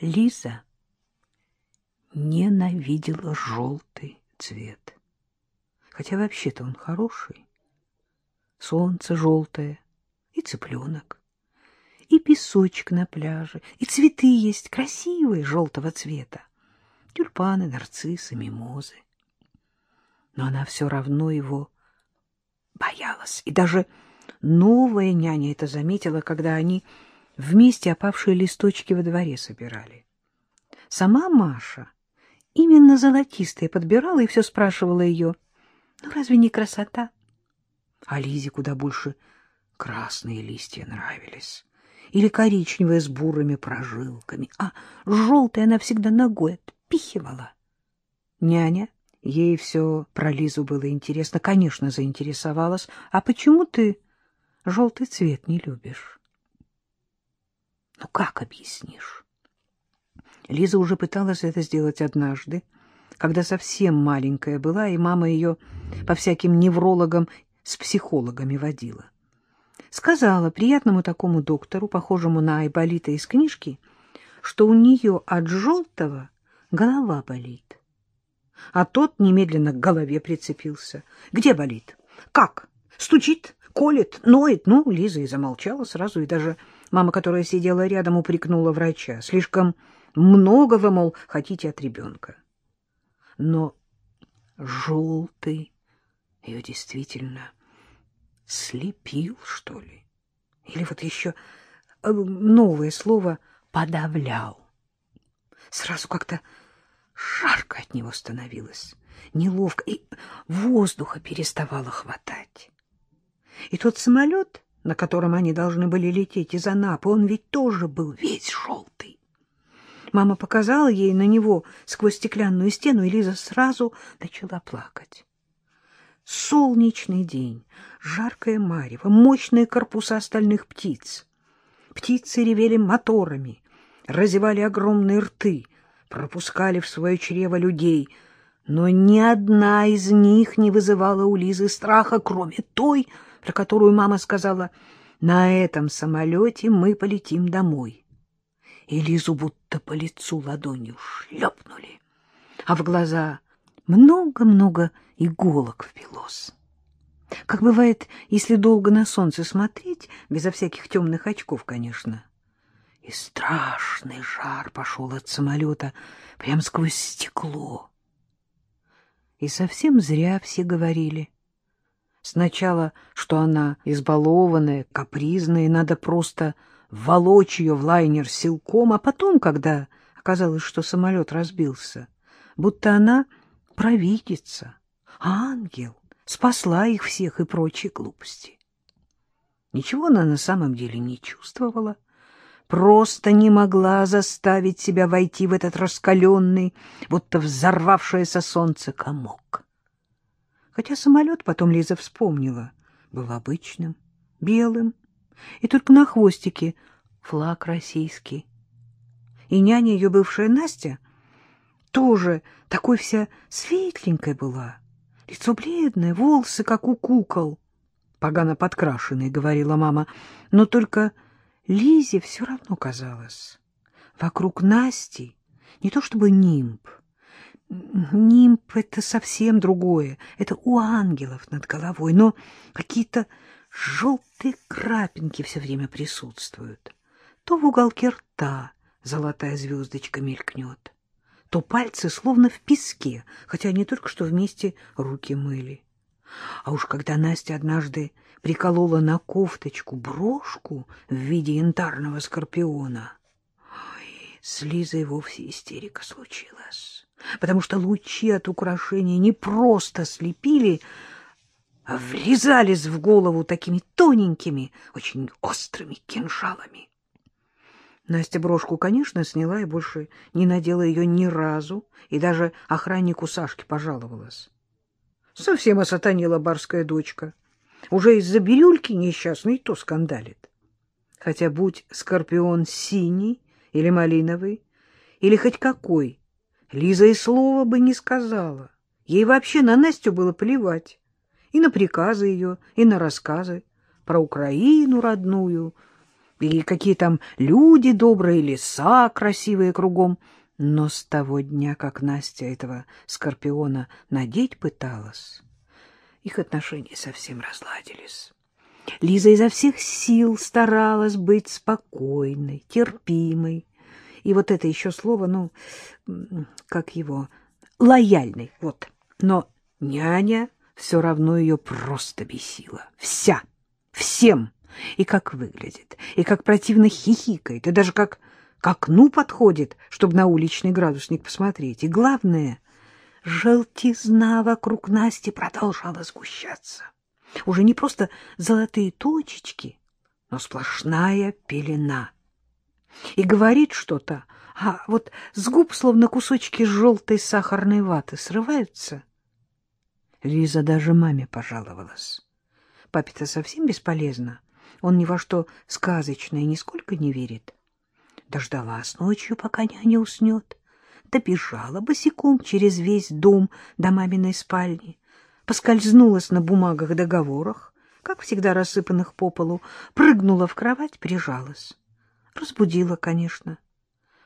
Лиза ненавидела желтый цвет. Хотя вообще-то он хороший. Солнце желтое и цыпленок, и песочек на пляже, и цветы есть красивые желтого цвета. Тюльпаны, нарциссы, мимозы. Но она все равно его боялась. И даже новая няня это заметила, когда они вместе опавшие листочки во дворе собирали. Сама Маша именно золотистые подбирала и все спрашивала ее, ну разве не красота? А Лизе куда больше красные листья нравились, или коричневые с бурыми прожилками, а желтые она всегда ногой отпихивала. Няня, ей все про Лизу было интересно, конечно, заинтересовалась. А почему ты желтый цвет не любишь? Ну, как объяснишь? Лиза уже пыталась это сделать однажды, когда совсем маленькая была, и мама ее по всяким неврологам с психологами водила. Сказала приятному такому доктору, похожему на Айболита из книжки, что у нее от желтого голова болит. А тот немедленно к голове прицепился. Где болит? Как? Стучит? Колет? Ноет? Ну, Лиза и замолчала сразу, и даже Мама, которая сидела рядом, упрекнула врача. Слишком многого, мол, хотите от ребенка. Но желтый ее действительно слепил, что ли? Или вот еще э, новое слово «подавлял». Сразу как-то жарко от него становилось, неловко, и воздуха переставало хватать. И тот самолет на котором они должны были лететь из Анапы, он ведь тоже был весь желтый. Мама показала ей на него сквозь стеклянную стену, и Лиза сразу начала плакать. Солнечный день, жаркое марево, мощные корпуса остальных птиц. Птицы ревели моторами, разевали огромные рты, пропускали в свое чрево людей, но ни одна из них не вызывала у Лизы страха, кроме той, про которую мама сказала, «На этом самолете мы полетим домой». И Лизу будто по лицу ладонью шлепнули, а в глаза много-много иголок впилось. Как бывает, если долго на солнце смотреть, безо всяких темных очков, конечно. И страшный жар пошел от самолета прямо сквозь стекло. И совсем зря все говорили, Сначала, что она избалованная, капризная, и надо просто волочь ее в лайнер силком, а потом, когда оказалось, что самолет разбился, будто она провидица, ангел, спасла их всех и прочие глупости. Ничего она на самом деле не чувствовала, просто не могла заставить себя войти в этот раскаленный, будто взорвавшееся солнце комок. Хотя самолет, потом Лиза вспомнила, был обычным, белым, и только на хвостике флаг российский. И няня ее бывшая Настя тоже такой вся светленькая была, лицо бледное, волосы, как у кукол. Погано подкрашенные, — говорила мама, — но только Лизе все равно казалось. Вокруг Насти не то чтобы нимб, Нимб — это совсем другое. Это у ангелов над головой, но какие-то желтые крапинки все время присутствуют. То в уголке рта золотая звездочка мелькнет, то пальцы словно в песке, хотя они только что вместе руки мыли. А уж когда Настя однажды приколола на кофточку брошку в виде янтарного скорпиона, ой, с Лизой вовсе истерика случилась потому что лучи от украшения не просто слепили, а врезались в голову такими тоненькими, очень острыми кинжалами. Настя брошку, конечно, сняла и больше не надела ее ни разу, и даже охраннику Сашке пожаловалась. Совсем осатанила барская дочка. Уже из-за бирюльки несчастный то скандалит. Хотя будь скорпион синий или малиновый, или хоть какой, Лиза и слова бы не сказала. Ей вообще на Настю было плевать. И на приказы ее, и на рассказы про Украину родную. и какие там люди добрые, леса красивые кругом. Но с того дня, как Настя этого скорпиона надеть пыталась, их отношения совсем разладились. Лиза изо всех сил старалась быть спокойной, терпимой. И вот это еще слово, ну, как его, лояльной, вот. Но няня все равно ее просто бесила. Вся, всем. И как выглядит, и как противно хихикает, и даже как к окну подходит, чтобы на уличный градусник посмотреть. И главное, желтизна вокруг Насти продолжала сгущаться. Уже не просто золотые точечки, но сплошная пелена. И говорит что-то, а вот с губ словно кусочки желтой сахарной ваты срываются — Лиза даже маме пожаловалась. Папе-то совсем бесполезно. Он ни во что сказочное нисколько не верит. Дождалась ночью, пока няня уснет. Добежала босиком через весь дом до маминой спальни. Поскользнулась на бумагах-договорах, как всегда рассыпанных по полу, прыгнула в кровать, прижалась. Разбудила, конечно.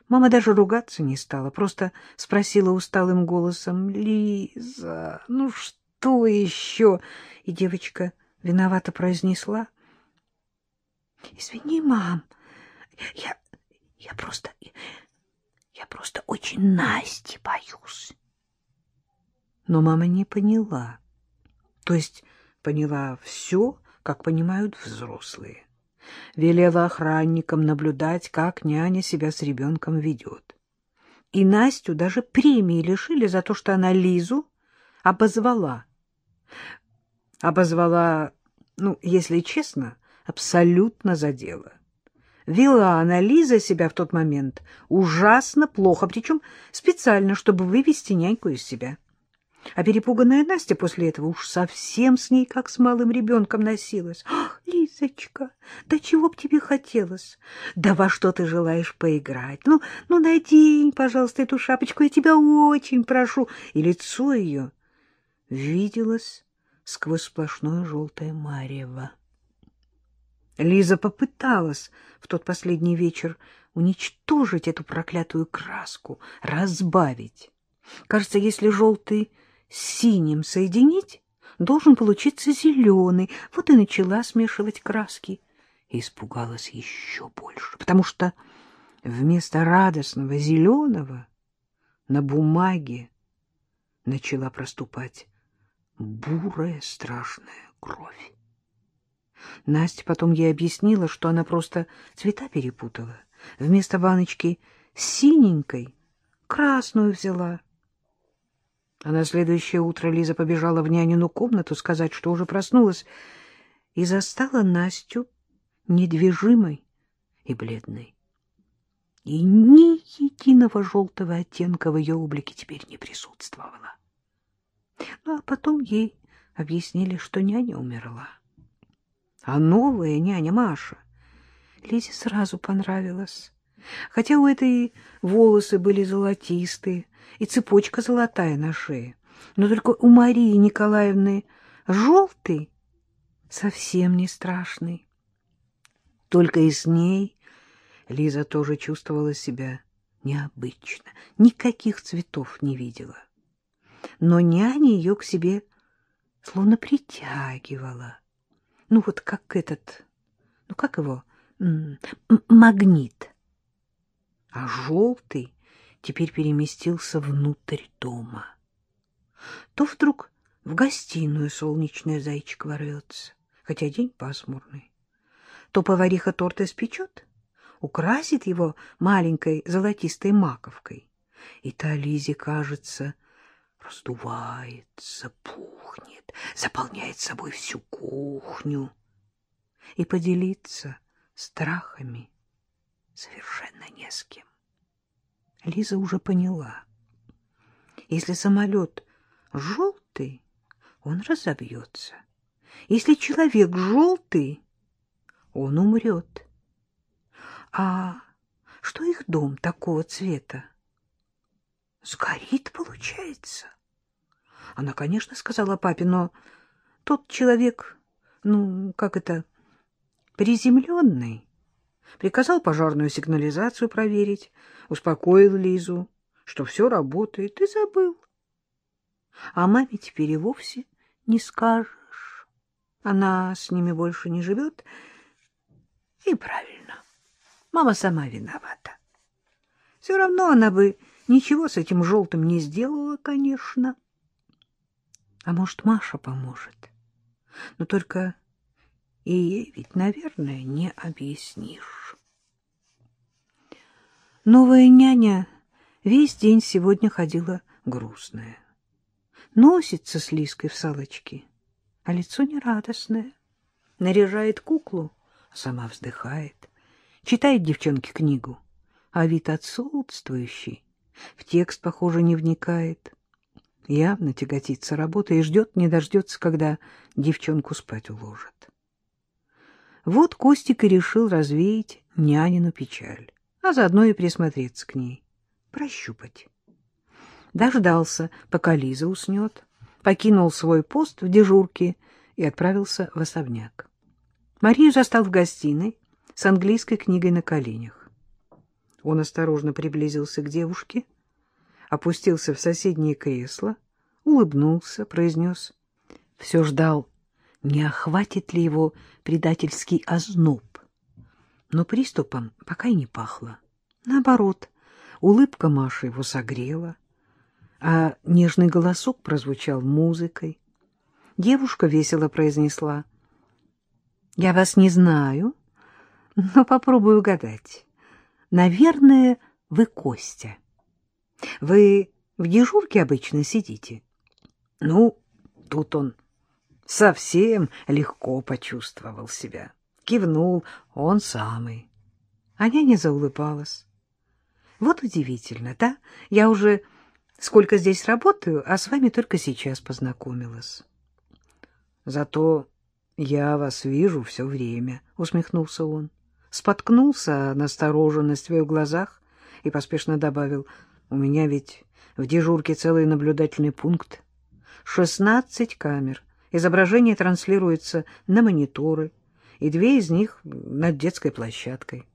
Мама даже ругаться не стала, просто спросила усталым голосом, «Лиза, ну что?» еще? И девочка виновато произнесла. — Извини, мам, я, я просто, я просто очень Насти боюсь. Но мама не поняла. То есть поняла все, как понимают взрослые. Велела охранникам наблюдать, как няня себя с ребенком ведет. И Настю даже премии лишили за то, что она Лизу обозвала Обозвала, ну, если честно, абсолютно задела. Вела она Лиза себя в тот момент ужасно плохо, причем специально, чтобы вывести няньку из себя. А перепуганная Настя после этого уж совсем с ней как с малым ребенком носилась. «Ах, Лизочка, да чего б тебе хотелось? Да во что ты желаешь поиграть? Ну, ну, надень, пожалуйста, эту шапочку, я тебя очень прошу». И лицо ее виделось сквозь сплошное желтое марево. Лиза попыталась в тот последний вечер уничтожить эту проклятую краску, разбавить. Кажется, если желтый с синим соединить, должен получиться зеленый. Вот и начала смешивать краски. И испугалась еще больше, потому что вместо радостного зеленого на бумаге начала проступать бурая страшная кровь. Настя потом ей объяснила, что она просто цвета перепутала. Вместо баночки синенькой красную взяла. А на следующее утро Лиза побежала в нянину комнату сказать, что уже проснулась, и застала Настю недвижимой и бледной. И ни единого желтого оттенка в ее облике теперь не присутствовало. Ну, а потом ей объяснили, что няня умерла. А новая няня Маша Лизе сразу понравилась. Хотя у этой волосы были золотистые и цепочка золотая на шее. Но только у Марии Николаевны желтый совсем не страшный. Только и с ней Лиза тоже чувствовала себя необычно, никаких цветов не видела но няня ее к себе словно притягивала. Ну, вот как этот, ну, как его, магнит. А желтый теперь переместился внутрь дома. То вдруг в гостиную солнечный зайчик ворвется, хотя день пасмурный. То повариха торт испечет, украсит его маленькой золотистой маковкой. И та Лизе кажется раздувается, пухнет, заполняет собой всю кухню. И поделиться страхами совершенно не с кем. Лиза уже поняла. Если самолет желтый, он разобьется. Если человек желтый, он умрет. А что их дом такого цвета? Сгорит, получается. Она, конечно, сказала папе, но тот человек, ну, как это, приземленный, Приказал пожарную сигнализацию проверить, успокоил Лизу, что все работает, и забыл. А маме теперь и вовсе не скажешь. Она с ними больше не живет. И правильно. Мама сама виновата. Все равно она бы ничего с этим желтым не сделала, конечно. А может, Маша поможет? Но только и ей ведь, наверное, не объяснишь. Новая няня весь день сегодня ходила грустная. Носится с Лиской в салочке, а лицо нерадостное. Наряжает куклу, а сама вздыхает. Читает девчонке книгу, а вид отсутствующий. В текст, похоже, не вникает. Явно тяготится работой и ждет, не дождется, когда девчонку спать уложат. Вот Костик и решил развеять нянину печаль, а заодно и присмотреться к ней, прощупать. Дождался, пока Лиза уснет, покинул свой пост в дежурке и отправился в особняк. Марию застал в гостиной с английской книгой на коленях. Он осторожно приблизился к девушке, опустился в соседнее кресло, улыбнулся, произнес. Все ждал, не охватит ли его предательский озноб. Но приступом пока и не пахло. Наоборот, улыбка Маши его согрела, а нежный голосок прозвучал музыкой. Девушка весело произнесла. — Я вас не знаю, но попробую угадать. Наверное, вы Костя. Вы в дежурке обычно сидите? Ну, тут он совсем легко почувствовал себя. Кивнул он самый. А няня заулыбалась. Вот удивительно, да? Я уже сколько здесь работаю, а с вами только сейчас познакомилась. Зато я вас вижу все время, — усмехнулся он. Споткнулся настороженность в ее глазах и поспешно добавил, — у меня ведь в дежурке целый наблюдательный пункт. Шестнадцать камер — Изображение транслируется на мониторы, и две из них над детской площадкой.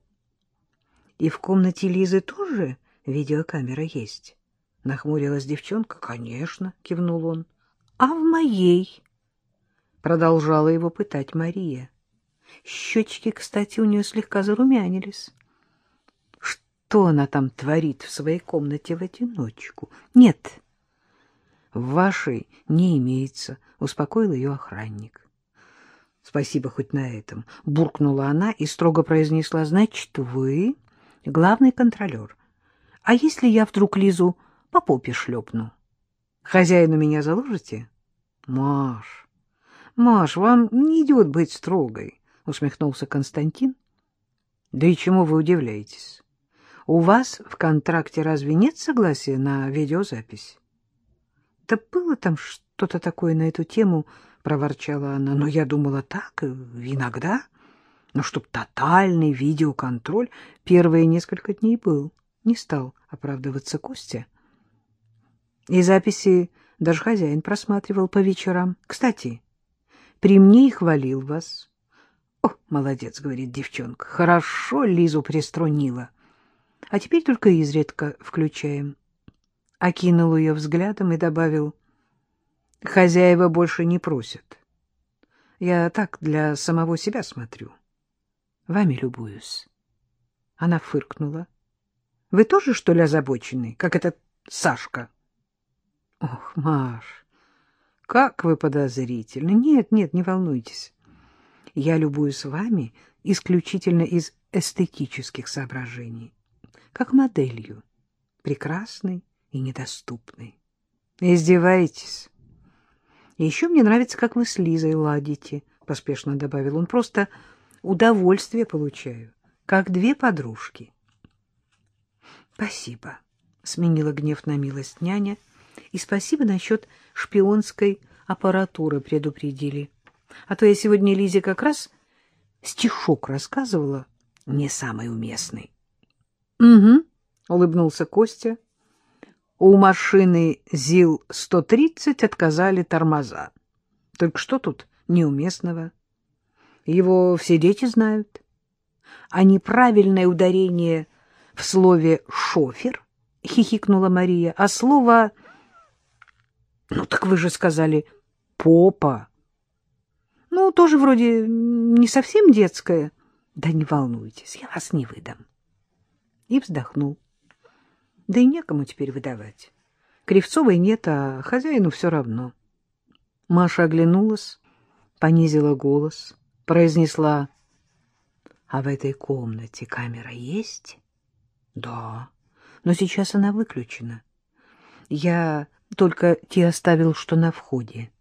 — И в комнате Лизы тоже видеокамера есть? — нахмурилась девчонка. — Конечно, — кивнул он. — А в моей? — продолжала его пытать Мария. Щечки, кстати, у нее слегка зарумянились. Что она там творит в своей комнате в одиночку? Нет, в вашей не имеется, — успокоил ее охранник. — Спасибо хоть на этом, — буркнула она и строго произнесла. — Значит, вы главный контролер. А если я вдруг Лизу по попе шлепну? Хозяину меня заложите? — Маш, Маш, вам не идет быть строгой, — усмехнулся Константин. — Да и чему вы удивляетесь? У вас в контракте разве нет согласия на видеозапись? Да было там что-то такое на эту тему, — проворчала она. Но я думала так, иногда. Но чтоб тотальный видеоконтроль первые несколько дней был. Не стал оправдываться Костя. И записи даже хозяин просматривал по вечерам. Кстати, при мне и хвалил вас. — О, молодец, — говорит девчонка, — хорошо Лизу приструнила. А теперь только изредка включаем. — окинул ее взглядом и добавил, «Хозяева больше не просят. Я так для самого себя смотрю. Вами любуюсь». Она фыркнула. «Вы тоже, что ли, озабочены, как этот Сашка?» «Ох, Маш, как вы подозрительны! Нет, нет, не волнуйтесь. Я любуюсь вами исключительно из эстетических соображений, как моделью, прекрасной, и недоступной. Издеваетесь? Еще мне нравится, как вы с Лизой ладите, — поспешно добавил он. Просто удовольствие получаю, как две подружки. Спасибо, — сменила гнев на милость няня. И спасибо насчет шпионской аппаратуры предупредили. А то я сегодня Лизе как раз стишок рассказывала, не самый уместный. — Угу, — улыбнулся Костя. У машины ЗИЛ-130 отказали тормоза. Только что тут неуместного? Его все дети знают. а неправильное ударение в слове «шофер», — хихикнула Мария, — а слово... Ну, так вы же сказали «попа». Ну, тоже вроде не совсем детское. Да не волнуйтесь, я вас не выдам. И вздохнул. Да и некому теперь выдавать. Кривцовой нет, а хозяину все равно. Маша оглянулась, понизила голос, произнесла. — А в этой комнате камера есть? — Да, но сейчас она выключена. Я только те оставил, что на входе.